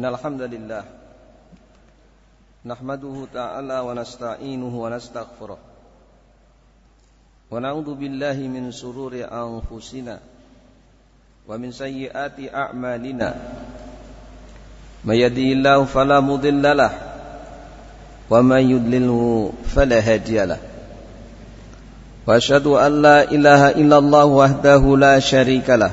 إن الحمد لله نحمده تعالى ونستعينه ونستغفره ونعوذ بالله من سرور أنفسنا ومن سيئات أعمالنا من يهدي الله فلا مضل له ومن يضلله فلا هادي له وأشهد أن لا إله إلا الله وحده لا شريك له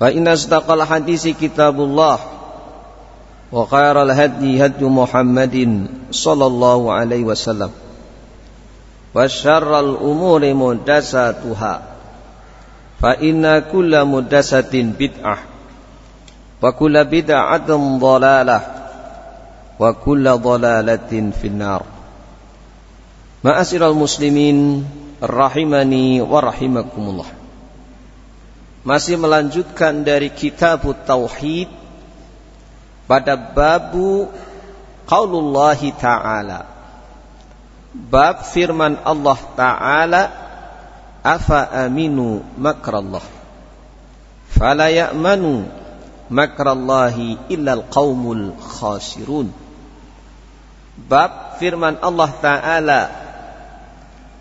فإن أصدق الحديث كتاب الله وخير الهدي هدي محمد صلى الله عليه وسلم وشر الأمور محدثاتها فإن كل محدثة بدعة وكل بدعة ضلالة وكل ضلالة في النار Ma'asyiral muslimin rahimani wa rahimakumullah. Masih melanjutkan dari kitab tauhid pada babu qaulullah taala. Bab firman Allah taala afa aminu makrallah. Fala ya'manu makrallahi illa alqaumul khasirun. Bab firman Allah taala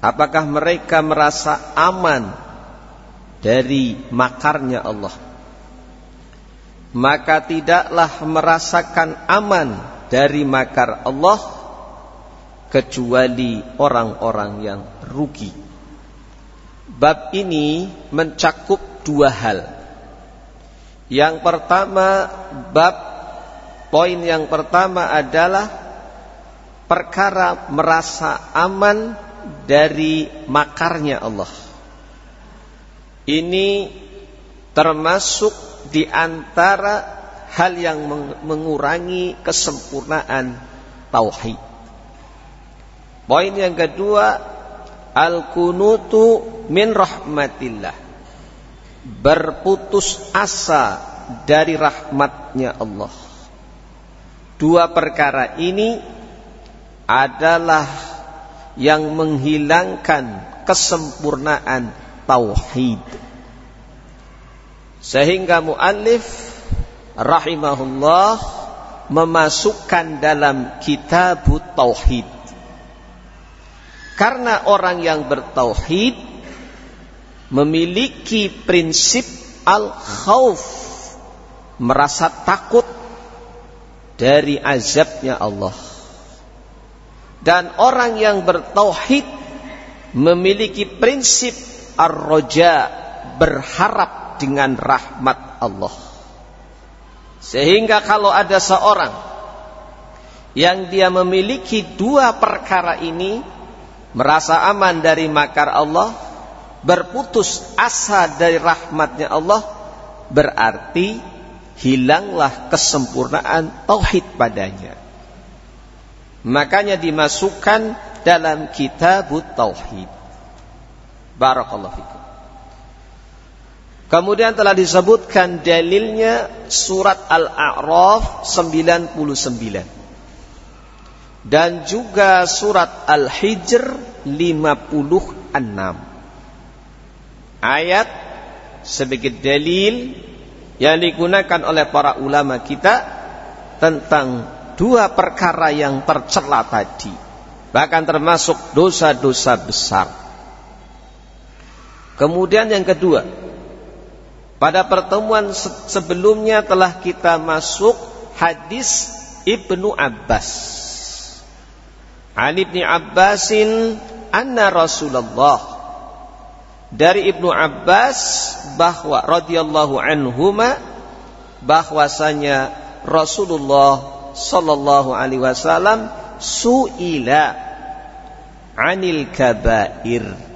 Apakah mereka merasa aman dari makarnya Allah? Maka tidaklah merasakan aman dari makar Allah kecuali orang-orang yang rugi. Bab ini mencakup dua hal. Yang pertama, bab poin yang pertama adalah perkara merasa aman dari makarnya Allah. Ini termasuk di antara hal yang mengurangi kesempurnaan tauhid. Poin yang kedua, al-kunutu min rahmatillah. Berputus asa dari rahmatnya Allah. Dua perkara ini adalah yang menghilangkan kesempurnaan tauhid. Sehingga muallif rahimahullah memasukkan dalam kitab tauhid. Karena orang yang bertauhid memiliki prinsip al-khauf, merasa takut dari azabnya Allah. Dan orang yang bertauhid memiliki prinsip ar-roja, berharap dengan rahmat Allah. Sehingga kalau ada seorang yang dia memiliki dua perkara ini, merasa aman dari makar Allah, berputus asa dari rahmatnya Allah, berarti hilanglah kesempurnaan tauhid padanya. Makanya dimasukkan dalam kitab tauhid. Barakallahu fikum. Kemudian telah disebutkan dalilnya surat Al-A'raf 99. Dan juga surat Al-Hijr 56. Ayat sebagai dalil yang digunakan oleh para ulama kita tentang dua perkara yang tercela tadi bahkan termasuk dosa-dosa besar kemudian yang kedua pada pertemuan sebelumnya telah kita masuk hadis Ibnu Abbas. Ali bin Abbasin anna Rasulullah dari Ibnu Abbas bahwa radhiyallahu anhuma bahwasanya Rasulullah sallallahu alaihi wasallam suila anil kabair.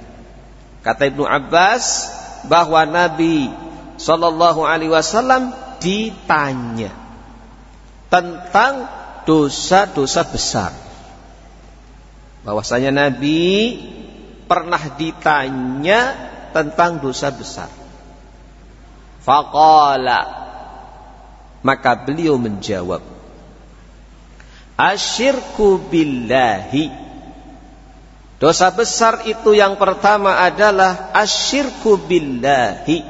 Kata Ibnu Abbas bahwa Nabi sallallahu alaihi wasallam ditanya tentang dosa-dosa besar. Bahwasanya Nabi pernah ditanya tentang dosa besar. Faqala maka beliau menjawab Asyirku billahi Dosa besar itu yang pertama adalah asyirku billahi.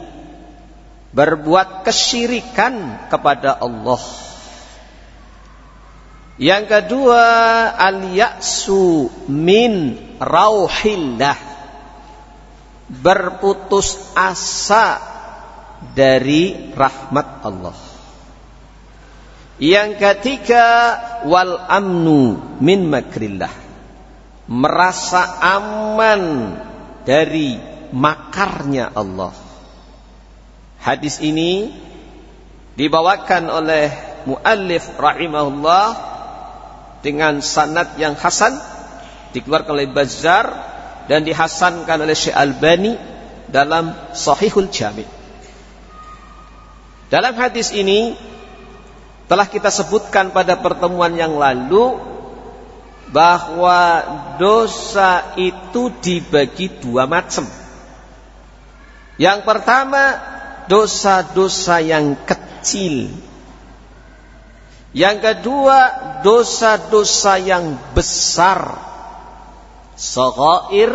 Berbuat kesyirikan kepada Allah. Yang kedua al-ya'su min rauhillah. Berputus asa dari rahmat Allah. Yang ketiga wal amnu min makrillah. Merasa aman dari makarnya Allah. Hadis ini dibawakan oleh muallif rahimahullah dengan sanad yang hasan dikeluarkan oleh Bazzar dan dihasankan oleh Syekh Albani dalam Sahihul Jami. Dalam hadis ini telah kita sebutkan pada pertemuan yang lalu bahwa dosa itu dibagi dua macam. Yang pertama dosa-dosa yang kecil. Yang kedua dosa-dosa yang besar. Saghair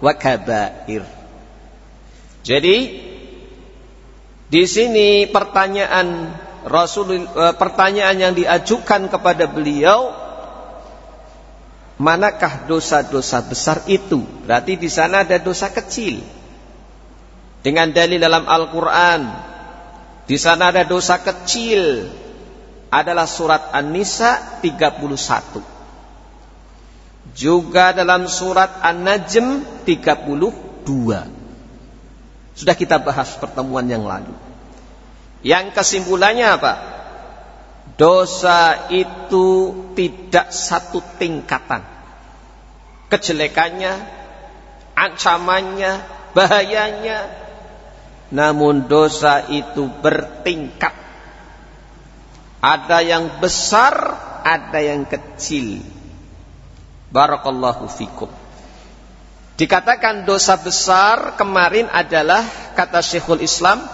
wa kabair. Jadi di sini pertanyaan Rasul eh, pertanyaan yang diajukan kepada beliau manakah dosa-dosa besar itu? Berarti di sana ada dosa kecil. Dengan dalil dalam Al-Qur'an di sana ada dosa kecil adalah surat An-Nisa 31. Juga dalam surat An-Najm 32. Sudah kita bahas pertemuan yang lalu. Yang kesimpulannya apa? Dosa itu tidak satu tingkatan. Kejelekannya, ancamannya, bahayanya. Namun dosa itu bertingkat. Ada yang besar, ada yang kecil. Barakallahu fikum. Dikatakan dosa besar kemarin adalah kata Syekhul Islam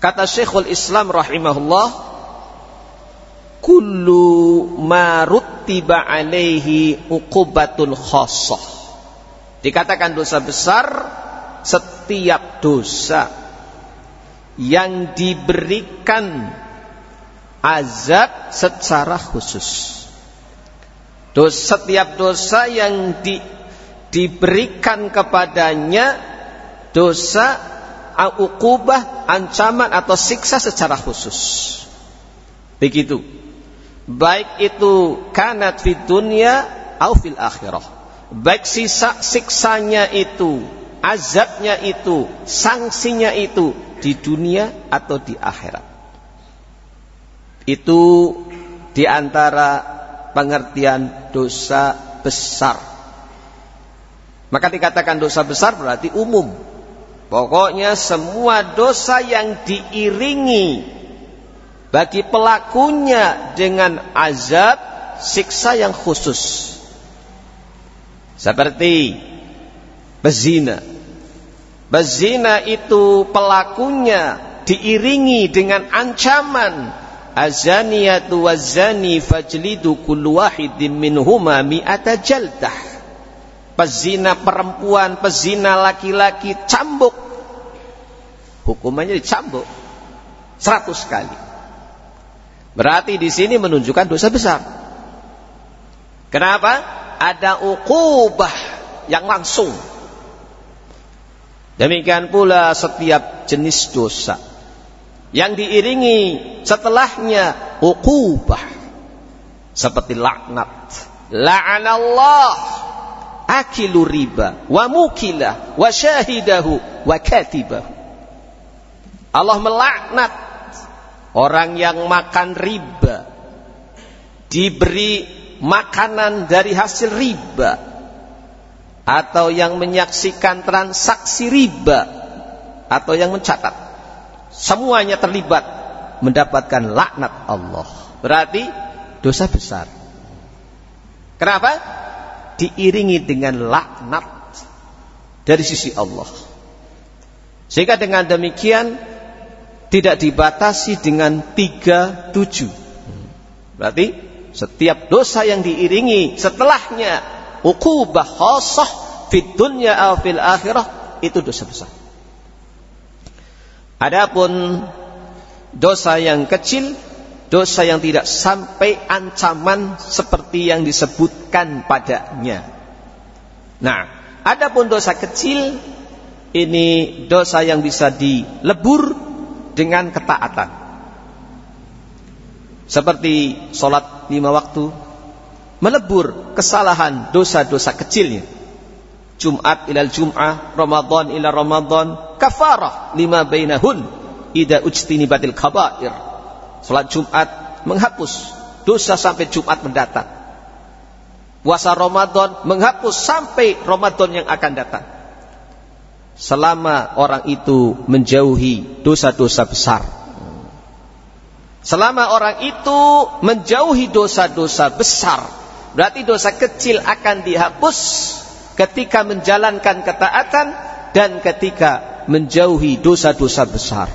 Kata Syekhul Islam rahimahullah, kullu ma ruttiba alaihi uqubatul khassah. Dikatakan dosa besar setiap dosa yang diberikan azab secara khusus. Dosa, setiap dosa yang di, diberikan kepadanya dosa ukubah, ancaman atau siksa secara khusus. Begitu. Baik itu kanat fid dunya au fil akhirah. Baik sisa siksanya itu, azabnya itu, sanksinya itu di dunia atau di akhirat. Itu di antara pengertian dosa besar. Maka dikatakan dosa besar berarti umum, Pokoknya semua dosa yang diiringi bagi pelakunya dengan azab siksa yang khusus. Seperti bezina. Bezina itu pelakunya diiringi dengan ancaman azaniyatu wazani fajlidu kullu wahidin minhuma mi'ata jaldah pezina perempuan, pezina laki-laki cambuk. Hukumannya dicambuk seratus kali. Berarti di sini menunjukkan dosa besar. Kenapa? Ada ukubah yang langsung. Demikian pula setiap jenis dosa. yang diiringi setelahnya uqubah seperti laknat la'anallah akilu riba wa mukilah wa syahidahu wa katibahu Allah melaknat orang yang makan riba. Diberi makanan dari hasil riba. Atau yang menyaksikan transaksi riba. Atau yang mencatat. Semuanya terlibat mendapatkan laknat Allah. Berarti dosa besar. Kenapa? Diiringi dengan laknat dari sisi Allah. Sehingga dengan demikian tidak dibatasi dengan tiga tujuh berarti setiap dosa yang diiringi setelahnya ukubah khasah fid dunya akhirah itu dosa besar. Adapun dosa yang kecil, dosa yang tidak sampai ancaman seperti yang disebutkan padanya. Nah, adapun dosa kecil ini dosa yang bisa dilebur dengan ketaatan. Seperti sholat lima waktu. Melebur kesalahan dosa-dosa kecilnya. Jumat ilal Jum'ah, Ramadan ila Ramadan, kafarah lima bainahun, ida ujtini batil kabair. Sholat Jumat menghapus dosa sampai Jumat mendatang. Puasa Ramadan menghapus sampai Ramadan yang akan datang. Selama orang itu menjauhi dosa-dosa besar Selama orang itu menjauhi dosa-dosa besar, berarti dosa kecil akan dihapus ketika menjalankan ketaatan dan ketika menjauhi dosa-dosa besar.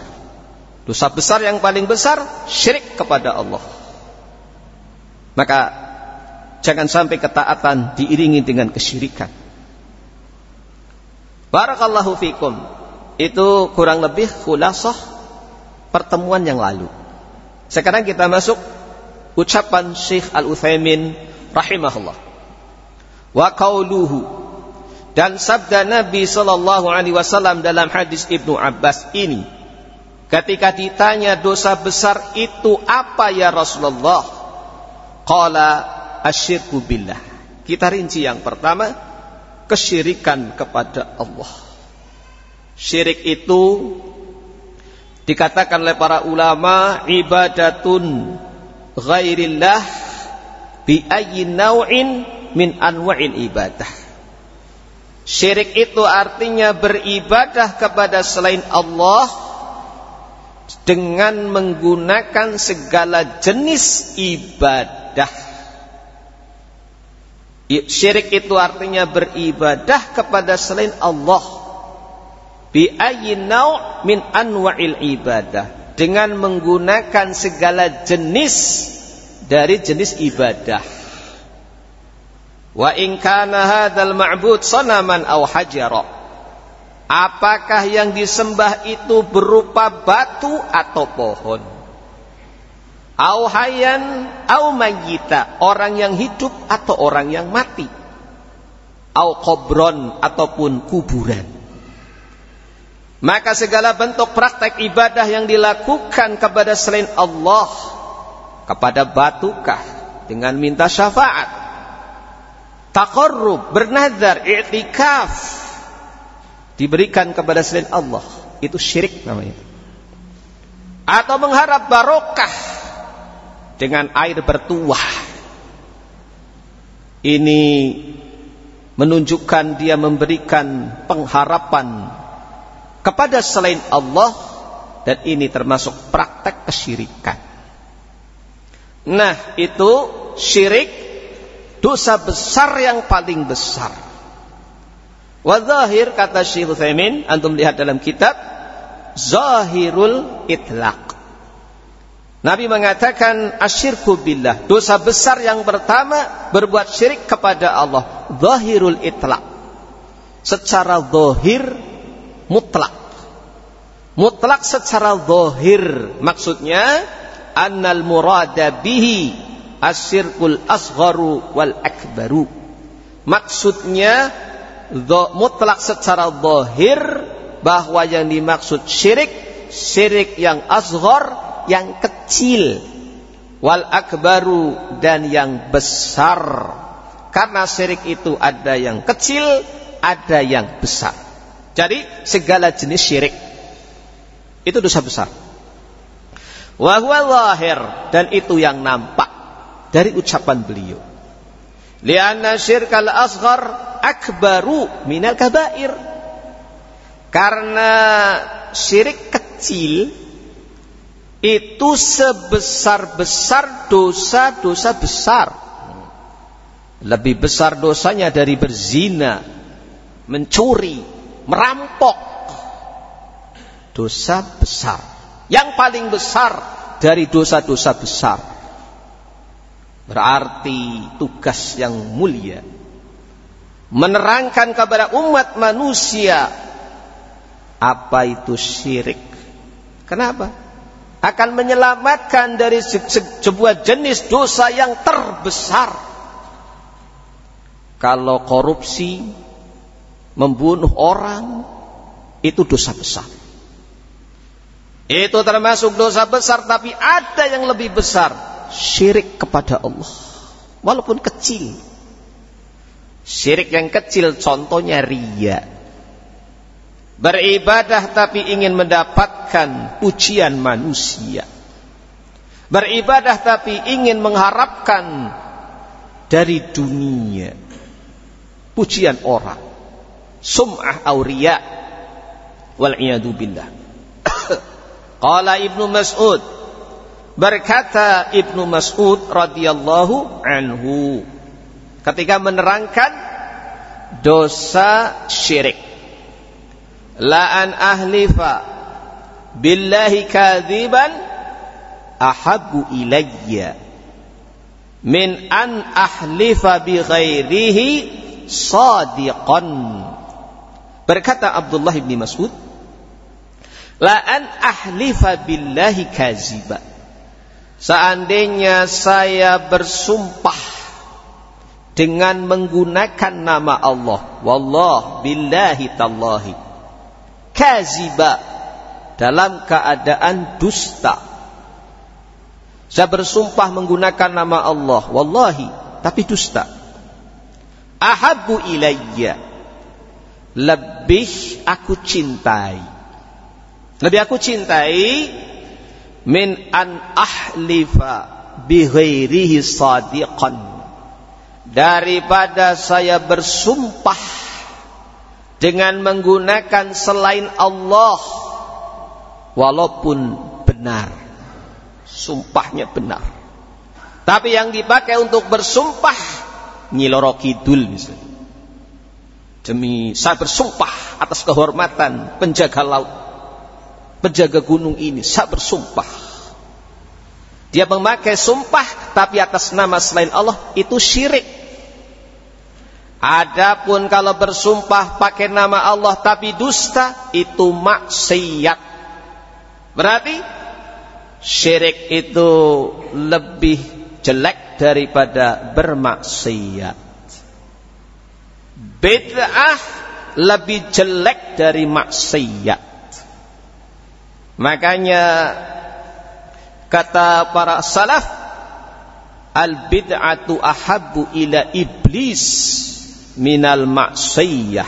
Dosa besar yang paling besar syirik kepada Allah. Maka jangan sampai ketaatan diiringi dengan kesyirikan. Barakallahu fikum. Itu kurang lebih khulasah pertemuan yang lalu. Sekarang kita masuk ucapan Syekh Al-Utsaimin rahimahullah. Wa qauluhu dan sabda Nabi sallallahu alaihi wasallam dalam hadis Ibnu Abbas ini ketika ditanya dosa besar itu apa ya Rasulullah? Qala asyirku billah. Kita rinci yang pertama kesyirikan kepada Allah. Syirik itu Dikatakan oleh para ulama ibadatun ghairillah bi ayyi naw'in min anwa'in ibadah. Syirik itu artinya beribadah kepada selain Allah dengan menggunakan segala jenis ibadah. Syirik itu artinya beribadah kepada selain Allah. Bi nau' min anwa'il ibadah. Dengan menggunakan segala jenis dari jenis ibadah. Wa in kana hadzal ma'bud sanaman aw hajara. Apakah yang disembah itu berupa batu atau pohon au hayyan au mayyita. Orang yang hidup atau orang yang mati. Au qabron ataupun kuburan. Maka segala bentuk praktek ibadah yang dilakukan kepada selain Allah kepada batukah dengan minta syafaat. Taqarrub bernazar i'tikaf diberikan kepada selain Allah. Itu syirik namanya. Atau mengharap barokah dengan air bertuah ini menunjukkan dia memberikan pengharapan kepada selain Allah dan ini termasuk praktek kesyirikan. Nah, itu syirik dosa besar yang paling besar. Wadahir kata Syekh Utsaimin, antum lihat dalam kitab Zahirul Itlaq. Nabi mengatakan asyirku billah, dosa besar yang pertama berbuat syirik kepada Allah. Zahirul Itlaq. Secara zahir mutlak. Mutlak secara zahir maksudnya annal murada bihi asyirkul asgharu wal akbaru. Maksudnya mutlak secara zahir bahwa yang dimaksud syirik syirik yang asghar yang kecil. Wal akbaru dan yang besar. Karena syirik itu ada yang kecil ada yang besar. Jadi segala jenis syirik itu dosa besar. Wa lahir dan itu yang nampak dari ucapan beliau. Lianna syirkal asghar akbaru minal kabair. Karena syirik kecil itu sebesar-besar dosa-dosa besar. Lebih besar dosanya dari berzina, mencuri, merampok. Dosa besar. Yang paling besar dari dosa-dosa besar. Berarti tugas yang mulia. Menerangkan kepada umat manusia apa itu syirik. Kenapa? Akan menyelamatkan dari sebuah jenis dosa yang terbesar. Kalau korupsi, membunuh orang, itu dosa besar. Itu termasuk dosa besar, tapi ada yang lebih besar. Syirik kepada Allah. Walaupun kecil. Syirik yang kecil contohnya ria. Beribadah tapi ingin mendapatkan pujian manusia. Beribadah tapi ingin mengharapkan dari dunia pujian orang. Sum'ah auria wal billah. Qala Ibnu Mas'ud berkata Ibnu Mas'ud radhiyallahu anhu ketika menerangkan dosa syirik la an ahlifa billahi kadhiban ahabbu ilayya min an ahlifa bi ghairihi sadiqan. Berkata Abdullah bin Mas'ud la an ahlifa billahi kaziba. Seandainya saya bersumpah dengan menggunakan nama Allah wallah billahi tallahi kaziba dalam keadaan dusta. Saya bersumpah menggunakan nama Allah, wallahi, tapi dusta. Ahabu ilayya. Lebih aku cintai. Lebih aku cintai min an ahlifa bi ghairihi sadiqan. Daripada saya bersumpah dengan menggunakan selain Allah walaupun benar. Sumpahnya benar. Tapi yang dipakai untuk bersumpah nyiloro kidul misalnya. Demi saya bersumpah atas kehormatan penjaga laut penjaga gunung ini saya bersumpah. Dia memakai sumpah tapi atas nama selain Allah itu syirik Adapun kalau bersumpah pakai nama Allah tapi dusta itu maksiat. Berarti syirik itu lebih jelek daripada bermaksiat. Bid'ah lebih jelek dari maksiat. Makanya kata para salaf al bid'atu ahabbu ila iblis minal maksiyah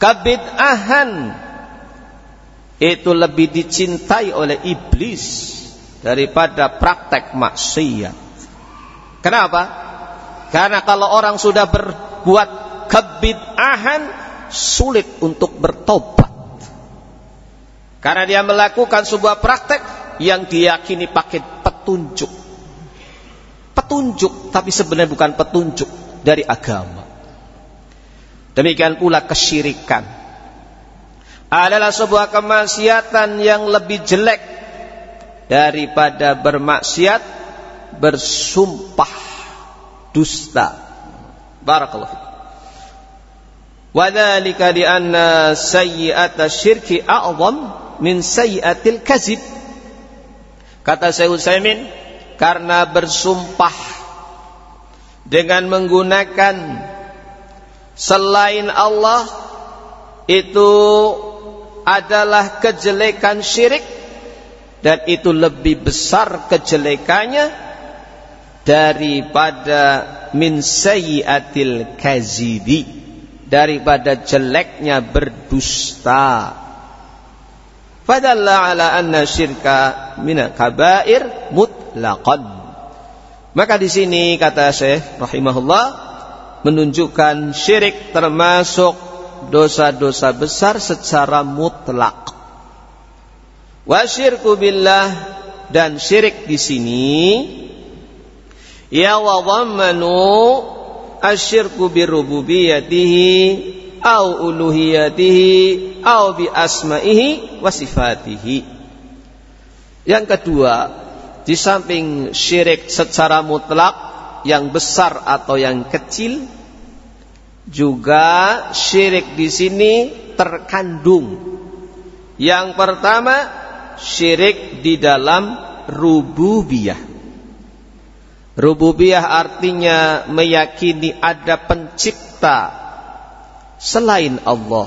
kabid'ahan itu lebih dicintai oleh iblis daripada praktek maksiat. Kenapa? karena kalau orang sudah berbuat kebid'ahan sulit untuk bertobat. Karena dia melakukan sebuah praktek yang diyakini pakai petunjuk. Petunjuk tapi sebenarnya bukan petunjuk dari agama. Demikian pula kesyirikan adalah sebuah kemaksiatan yang lebih jelek daripada bermaksiat bersumpah dusta. Barakallahu di anna sayyi'ata syirki a'zam min sayyi'atil kazib. Kata Syekh Utsaimin, karena bersumpah dengan menggunakan selain Allah itu adalah kejelekan syirik dan itu lebih besar kejelekannya daripada min sayyiatil daripada jeleknya berdusta. Fadalla ala anna syirka min kabair mutlaqan maka di sini kata Syekh rahimahullah menunjukkan syirik termasuk dosa-dosa besar secara mutlak. Wasyirku billah dan syirik di sini ya wadhammanu asyirku birububiyatihi au uluhiyatihi au bi asma'ihi wa sifatihi. Yang kedua, di samping syirik secara mutlak yang besar atau yang kecil juga syirik di sini terkandung. Yang pertama, syirik di dalam rububiyah. Rububiyah artinya meyakini ada pencipta selain Allah.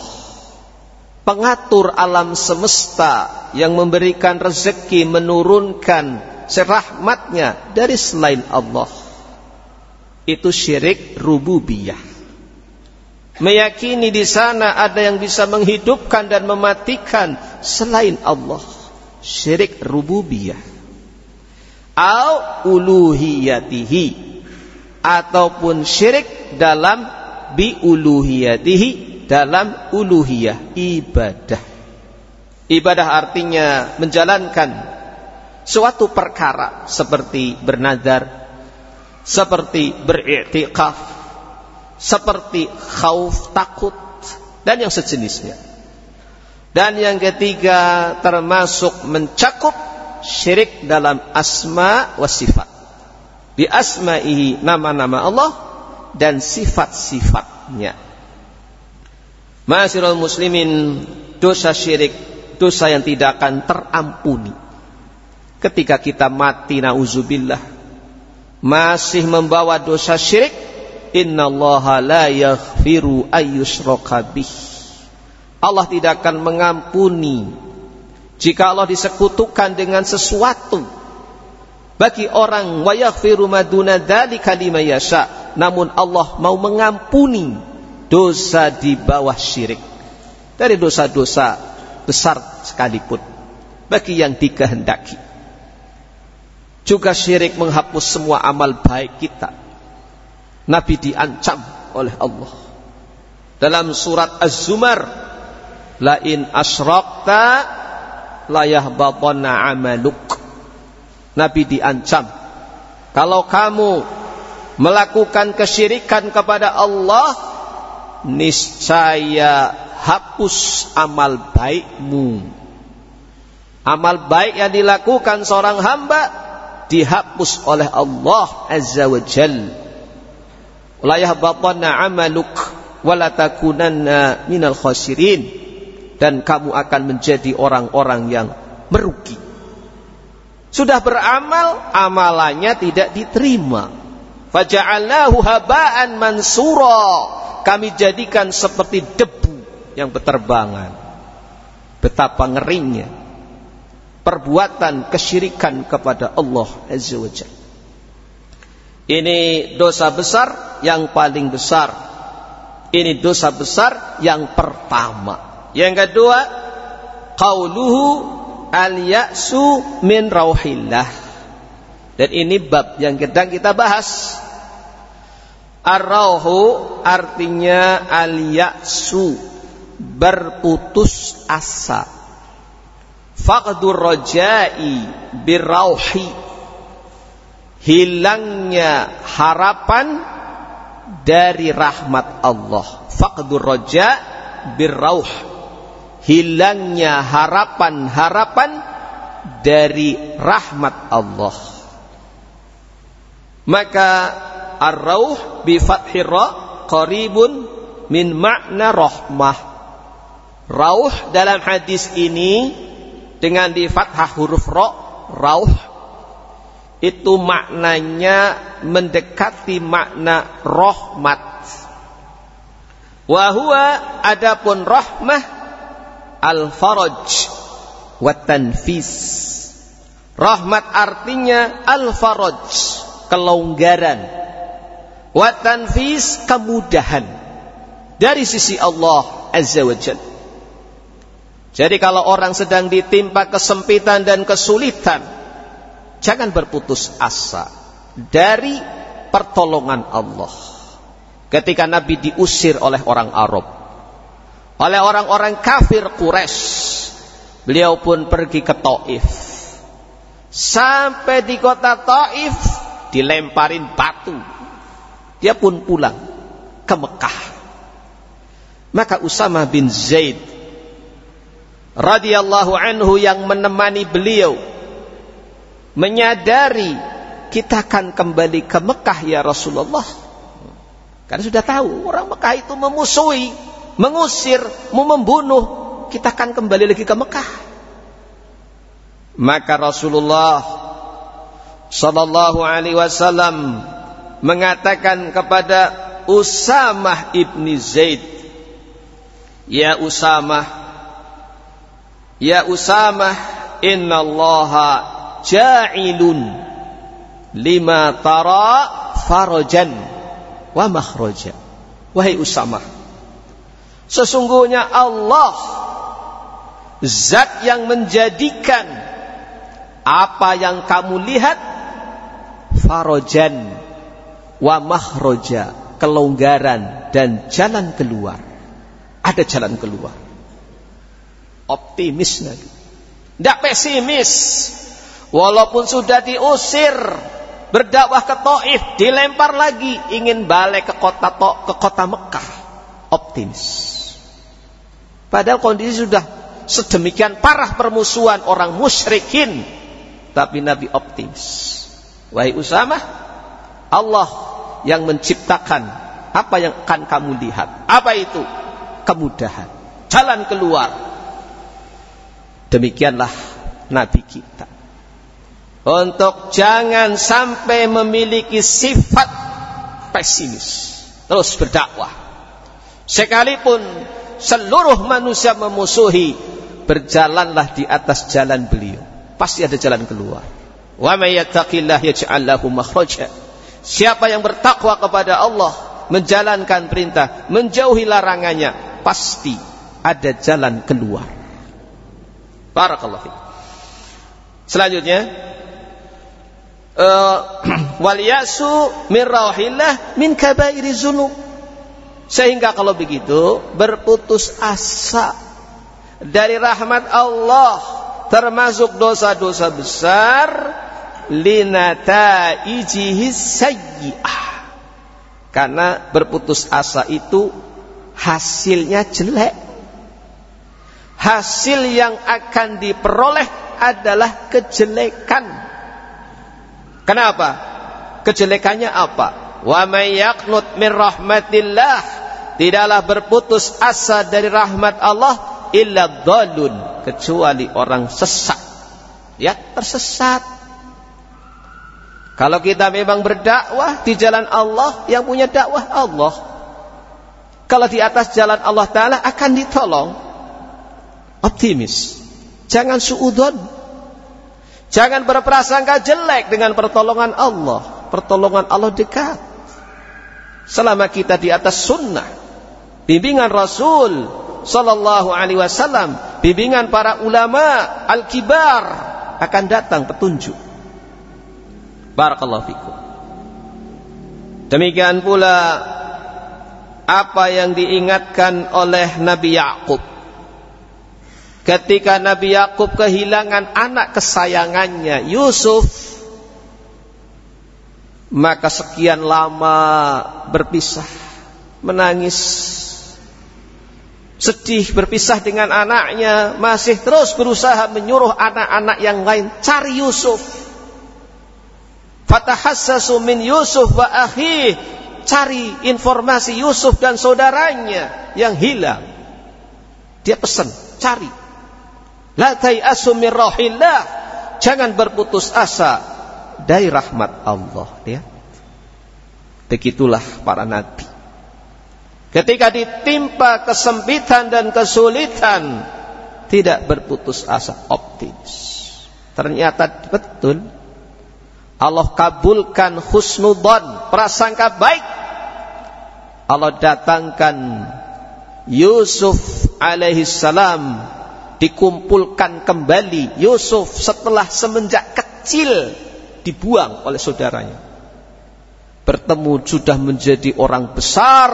Pengatur alam semesta yang memberikan rezeki menurunkan serahmatnya dari selain Allah. Itu syirik rububiyah. Meyakini di sana ada yang bisa menghidupkan dan mematikan selain Allah. Syirik rububiyah. Au uluhiyatihi. Ataupun syirik dalam bi uluhiyatihi dalam uluhiyah ibadah. Ibadah artinya menjalankan suatu perkara seperti bernadar seperti beriktikaf seperti khauf takut dan yang sejenisnya. Dan yang ketiga termasuk mencakup syirik dalam asma wa sifat. Di asma'ihi nama-nama Allah dan sifat-sifatnya. Masirul muslimin dosa syirik dosa yang tidak akan terampuni. Ketika kita mati nauzubillah masih membawa dosa syirik innallaha la yaghfiru bih. Allah tidak akan mengampuni jika Allah disekutukan dengan sesuatu. Bagi orang wa yaghfiru maduna dzalika liman yasha. Namun Allah mau mengampuni dosa di bawah syirik. Dari dosa-dosa besar sekalipun bagi yang dikehendaki. Juga syirik menghapus semua amal baik kita Nabi diancam oleh Allah. Dalam surat Az-Zumar, la in asyrakta la yahbatanna amaluk. Nabi diancam, kalau kamu melakukan kesyirikan kepada Allah, niscaya hapus amal baikmu. Amal baik yang dilakukan seorang hamba dihapus oleh Allah Azza wa Jalla la yahbatanna amaluk wala takunanna minal khasirin dan kamu akan menjadi orang-orang yang merugi. Sudah beramal, amalannya tidak diterima. Faja'alnahu haba'an mansura. Kami jadikan seperti debu yang berterbangan. Betapa ngerinya perbuatan kesyirikan kepada Allah Azza wa Jalla. Ini dosa besar yang paling besar. Ini dosa besar yang pertama. Yang kedua, qauluhu al-ya'su min rauhillah. Dan ini bab yang sedang kita bahas. Ar-rauhu artinya al-ya'su berputus asa. Faqdur rajai birrauhi hilangnya harapan dari rahmat Allah. Faqdur raja birrauh. Hilangnya harapan-harapan dari rahmat Allah. Maka ar-rauh bi fathir qaribun min makna rahmah. Rauh dalam hadis ini dengan di fathah huruf ra, rauh itu maknanya mendekati makna rahmat. Wahua adapun rahmah al-faraj wa tanfis. Rahmat artinya al-faraj, kelonggaran. Wa tanfis kemudahan dari sisi Allah Azza wa Jalla. Jadi kalau orang sedang ditimpa kesempitan dan kesulitan, jangan berputus asa dari pertolongan Allah. Ketika Nabi diusir oleh orang Arab, oleh orang-orang kafir Quraisy, beliau pun pergi ke Taif. Sampai di kota Taif dilemparin batu. Dia pun pulang ke Mekah. Maka Usama bin Zaid radhiyallahu anhu yang menemani beliau menyadari kita akan kembali ke Mekah ya Rasulullah. Karena sudah tahu orang Mekah itu memusuhi, mengusir, mau membunuh, kita akan kembali lagi ke Mekah. Maka Rasulullah sallallahu alaihi wasallam mengatakan kepada Usamah ibni Zaid, "Ya Usamah, Ya Usamah innallaha ja'ilun lima tara farajan wa makhraja. Wahai Usamah, sesungguhnya Allah zat yang menjadikan apa yang kamu lihat farajan wa makhraja, kelonggaran dan jalan keluar. Ada jalan keluar optimis lagi. Tidak pesimis. Walaupun sudah diusir, berdakwah ke Taif, dilempar lagi, ingin balik ke kota to, ke kota Mekah. Optimis. Padahal kondisi sudah sedemikian parah permusuhan orang musyrikin, tapi Nabi optimis. Wahai Usama, Allah yang menciptakan apa yang akan kamu lihat. Apa itu? Kemudahan. Jalan keluar Demikianlah Nabi kita. Untuk jangan sampai memiliki sifat pesimis. Terus berdakwah. Sekalipun seluruh manusia memusuhi, berjalanlah di atas jalan beliau. Pasti ada jalan keluar. Wa may makhraja. Siapa yang bertakwa kepada Allah, menjalankan perintah, menjauhi larangannya, pasti ada jalan keluar. Barakallahu Selanjutnya uh, wal yasu min rauhillah min kabairi zunub. Sehingga kalau begitu berputus asa dari rahmat Allah termasuk dosa-dosa besar linata sayyi'ah. Karena berputus asa itu hasilnya jelek hasil yang akan diperoleh adalah kejelekan. Kenapa? Kejelekannya apa? Wa may yaqnut min rahmatillah tidaklah berputus asa dari rahmat Allah illa dhalun kecuali orang sesat. Ya, tersesat. Kalau kita memang berdakwah di jalan Allah, yang punya dakwah Allah. Kalau di atas jalan Allah Ta'ala akan ditolong optimis. Jangan suudon. Jangan berprasangka jelek dengan pertolongan Allah. Pertolongan Allah dekat. Selama kita di atas sunnah. Bimbingan Rasul Sallallahu alaihi wasallam. Bimbingan para ulama al-kibar. Akan datang petunjuk. Barakallahu fikum. Demikian pula apa yang diingatkan oleh Nabi Yakub Ketika Nabi Yakub kehilangan anak kesayangannya Yusuf maka sekian lama berpisah menangis sedih berpisah dengan anaknya masih terus berusaha menyuruh anak-anak yang lain cari Yusuf. Fatahassasu min Yusuf wa akhi. Cari informasi Yusuf dan saudaranya yang hilang. Dia pesan cari La tayasu min rahillah. Jangan berputus asa dari rahmat Allah, ya. Begitulah para nabi. Ketika ditimpa kesempitan dan kesulitan, tidak berputus asa, optimis. Ternyata betul Allah kabulkan husnudon, prasangka baik. Allah datangkan Yusuf alaihi salam dikumpulkan kembali Yusuf setelah semenjak kecil dibuang oleh saudaranya. Bertemu sudah menjadi orang besar,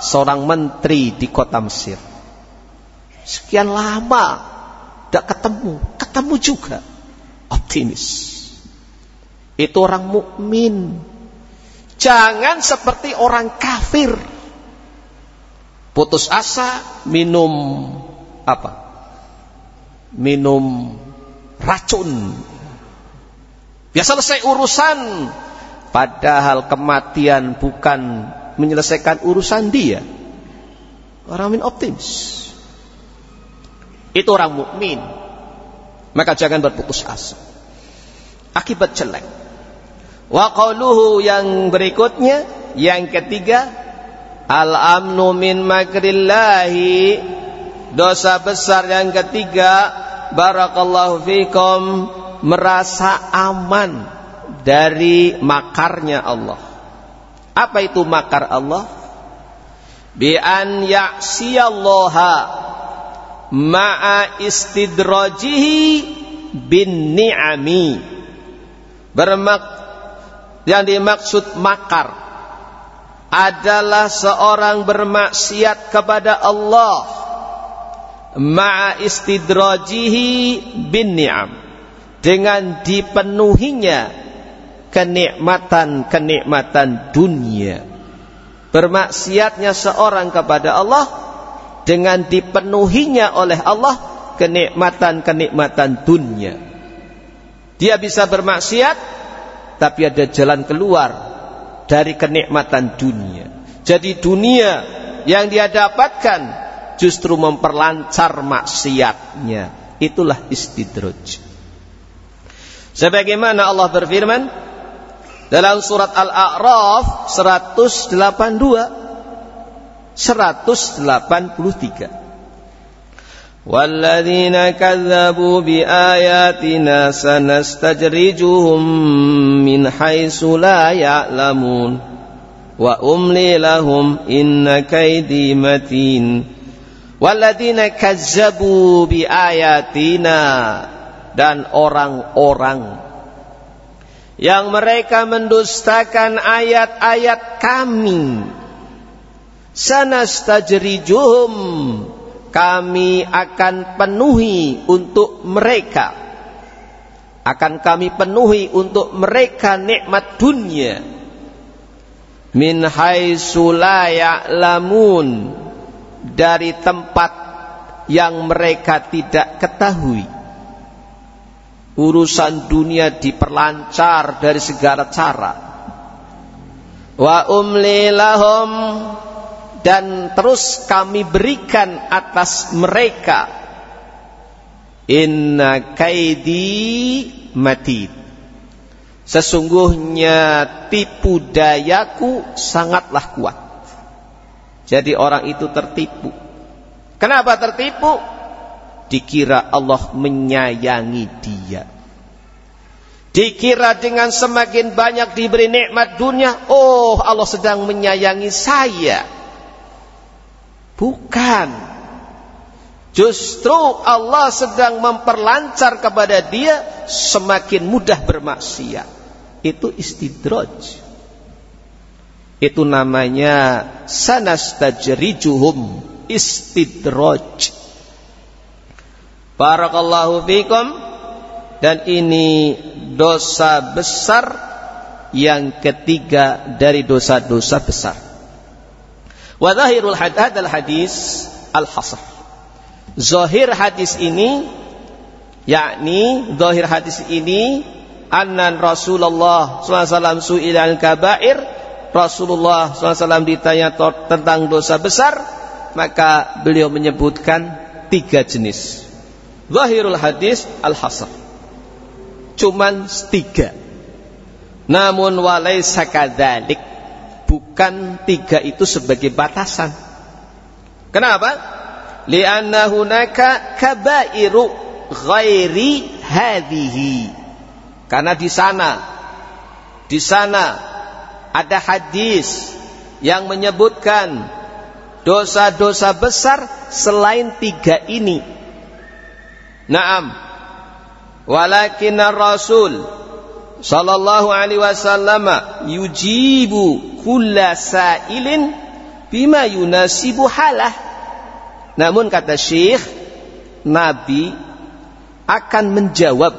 seorang menteri di kota Mesir. Sekian lama tidak ketemu, ketemu juga. Optimis. Itu orang mukmin. Jangan seperti orang kafir. Putus asa, minum apa? Minum racun. Ya selesai urusan. Padahal kematian bukan menyelesaikan urusan dia. Orang min optimis. Itu orang mukmin. Maka jangan berputus asa. Akibat jelek. Wa qaluhu yang berikutnya, yang ketiga, al-amnu min makrillahi. Dosa besar yang ketiga, barakallahu fikum, merasa aman dari makarnya Allah. Apa itu makar Allah? Bi an ya'siyallaha ma'a istidrajihi bin ni'ami bermak yang dimaksud makar adalah seorang bermaksiat kepada Allah ma'a istidrajihi bin ni'am dengan dipenuhinya kenikmatan-kenikmatan dunia bermaksiatnya seorang kepada Allah dengan dipenuhinya oleh Allah kenikmatan-kenikmatan dunia. Dia bisa bermaksiat tapi ada jalan keluar dari kenikmatan dunia. Jadi dunia yang dia dapatkan justru memperlancar maksiatnya. Itulah istidraj. Sebagaimana Allah berfirman dalam surat Al-A'raf 182 183 والذين كذبوا بآياتنا سنستجرجهم من حيث لا يعلمون وأملي لهم إن كيدي متين Waladina kazzabu bi ayatina dan orang-orang yang mereka mendustakan ayat-ayat kami. Sanastajrijuhum. Kami akan penuhi untuk mereka. Akan kami penuhi untuk mereka nikmat dunia. Min haitsu la ya'lamun dari tempat yang mereka tidak ketahui. Urusan dunia diperlancar dari segala cara. Wa umli lahum dan terus kami berikan atas mereka. Inna kaidi mati sesungguhnya tipu dayaku sangatlah kuat jadi orang itu tertipu kenapa tertipu dikira Allah menyayangi dia Dikira dengan semakin banyak diberi nikmat dunia, oh Allah sedang menyayangi saya. Bukan. Justru Allah sedang memperlancar kepada dia semakin mudah bermaksiat. Itu istidraj. Itu namanya sanastajrijuhum istidraj. Barakallahu fikum dan ini dosa besar yang ketiga dari dosa-dosa besar. Wa zahirul hadal hadis al-hasr. Zahir hadis ini yakni zahir hadis ini annan Rasulullah SAW su'ila al-kabair Rasulullah SAW ditanya tentang dosa besar maka beliau menyebutkan tiga jenis zahirul hadis al-hasr cuman tiga namun walaysa kadzalik bukan tiga itu sebagai batasan. Kenapa? li'anna hunaka kabairu ghairi hadhihi karena di sana di sana ada hadis yang menyebutkan dosa-dosa besar selain tiga ini. Naam. Walakin Rasul sallallahu alaihi wasallam yujibu kulla sa'ilin bima yunasibu halah. Namun kata Syekh, Nabi akan menjawab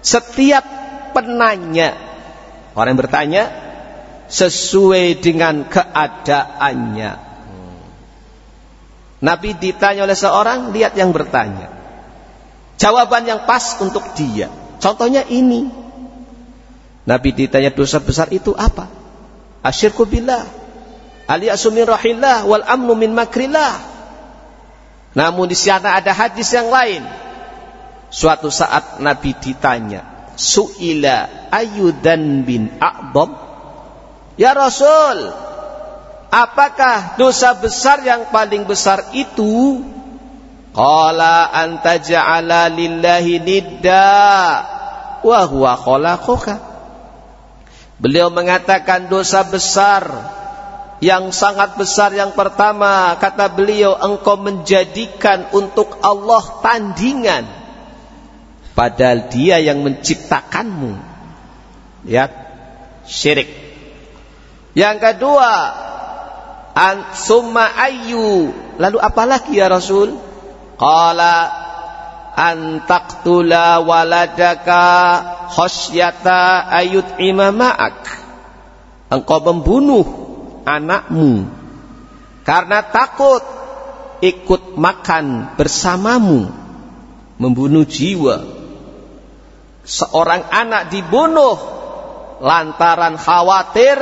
setiap penanya. Orang yang bertanya sesuai dengan keadaannya. Nabi ditanya oleh seorang, lihat yang bertanya. Jawaban yang pas untuk dia. Contohnya ini. Nabi ditanya dosa besar itu apa? Asyirku billah. Aliyasu min rahillah wal amnu min makrillah. Namun di sana ada hadis yang lain. Suatu saat Nabi ditanya, Su'ila ayudan bin a'dham Ya Rasul, apakah dosa besar yang paling besar itu? Qala anta ja'ala lillahi nidda wa huwa khalaqaka. Beliau mengatakan dosa besar yang sangat besar yang pertama kata beliau engkau menjadikan untuk Allah tandingan padahal dia yang menciptakanmu. Ya, syirik. Yang kedua, an summa ayu. Lalu apa lagi ya Rasul? Qala an taqtula waladaka khasyata ayut imama'ak. Engkau membunuh anakmu karena takut ikut makan bersamamu membunuh jiwa seorang anak dibunuh lantaran khawatir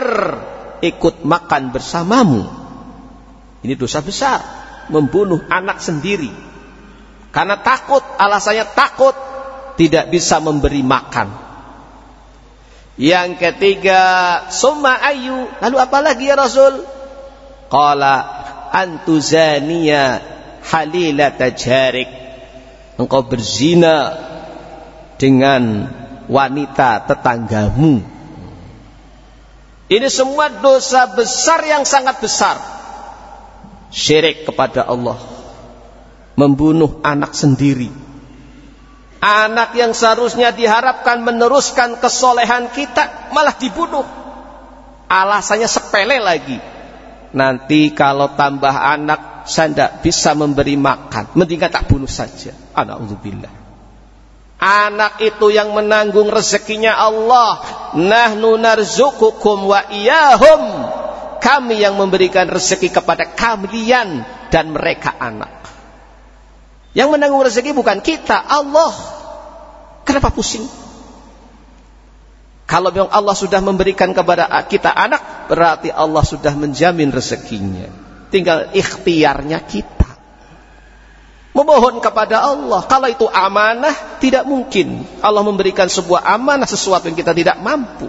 ikut makan bersamamu. Ini dosa besar, membunuh anak sendiri. Karena takut, alasannya takut tidak bisa memberi makan. Yang ketiga, summa ayu. Lalu apa lagi ya Rasul? Qala antuzaniya halilata jarik. Engkau berzina dengan wanita tetanggamu ini semua dosa besar yang sangat besar. Syirik kepada Allah. Membunuh anak sendiri. Anak yang seharusnya diharapkan meneruskan kesolehan kita malah dibunuh. Alasannya sepele lagi. Nanti kalau tambah anak saya tidak bisa memberi makan. Mendingan tak bunuh saja. Alhamdulillah. Anak itu yang menanggung rezekinya Allah. Nahnu narzukukum wa iyahum. Kami yang memberikan rezeki kepada kalian dan mereka anak. Yang menanggung rezeki bukan kita, Allah. Kenapa pusing? Kalau memang Allah sudah memberikan kepada kita anak, berarti Allah sudah menjamin rezekinya. Tinggal ikhtiarnya kita memohon kepada Allah. Kalau itu amanah, tidak mungkin Allah memberikan sebuah amanah sesuatu yang kita tidak mampu.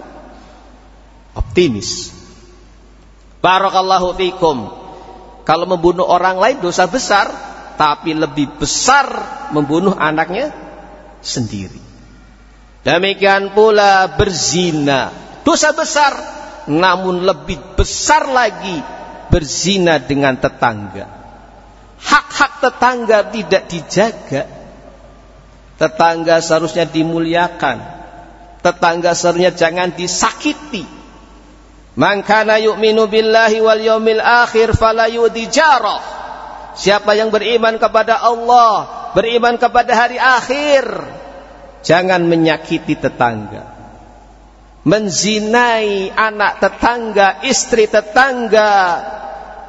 Optimis. Barakallahu fikum. Kalau membunuh orang lain dosa besar, tapi lebih besar membunuh anaknya sendiri. Demikian pula berzina, dosa besar, namun lebih besar lagi berzina dengan tetangga hak-hak tetangga tidak dijaga. Tetangga seharusnya dimuliakan. Tetangga seharusnya jangan disakiti. Man kana yu'minu billahi wal yawmil akhir fala yudijarah siapa yang beriman kepada Allah beriman kepada hari akhir jangan menyakiti tetangga. Menzinai anak tetangga istri tetangga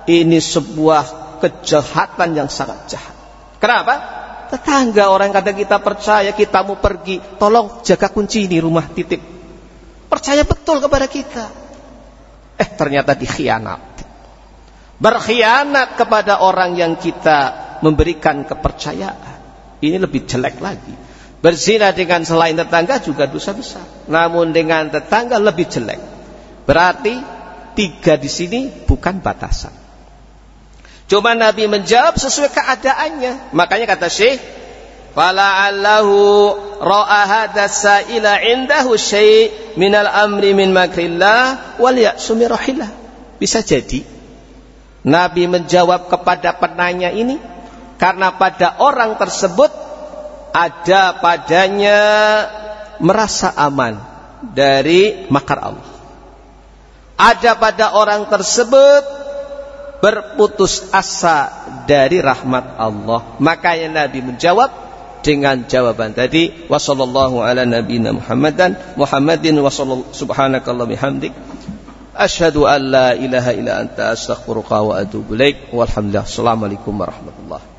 ini sebuah kejahatan yang sangat jahat. Kenapa? Tetangga orang kata kita percaya, kita mau pergi, tolong jaga kunci ini rumah titip. Percaya betul kepada kita. Eh ternyata dikhianat. Berkhianat kepada orang yang kita memberikan kepercayaan. Ini lebih jelek lagi. Berzina dengan selain tetangga juga dosa besar. Namun dengan tetangga lebih jelek. Berarti tiga di sini bukan batasan. Cuma Nabi menjawab sesuai keadaannya. Makanya kata Syekh, fala'allahu ra'a hadha sa'ila indahu syai' minal amri min makrillah wal ya'su Bisa jadi Nabi menjawab kepada penanya ini karena pada orang tersebut ada padanya merasa aman dari makar Allah. Ada pada orang tersebut berputus asa dari rahmat Allah. Makanya Nabi menjawab dengan jawaban tadi wa sallallahu ala nabiyina Muhammadan Muhammadin wa subhanakallah bihamdik. Asyhadu an la ilaha illa anta astaghfiruka wa atubu ilaik. Walhamdulillah. Assalamualaikum warahmatullahi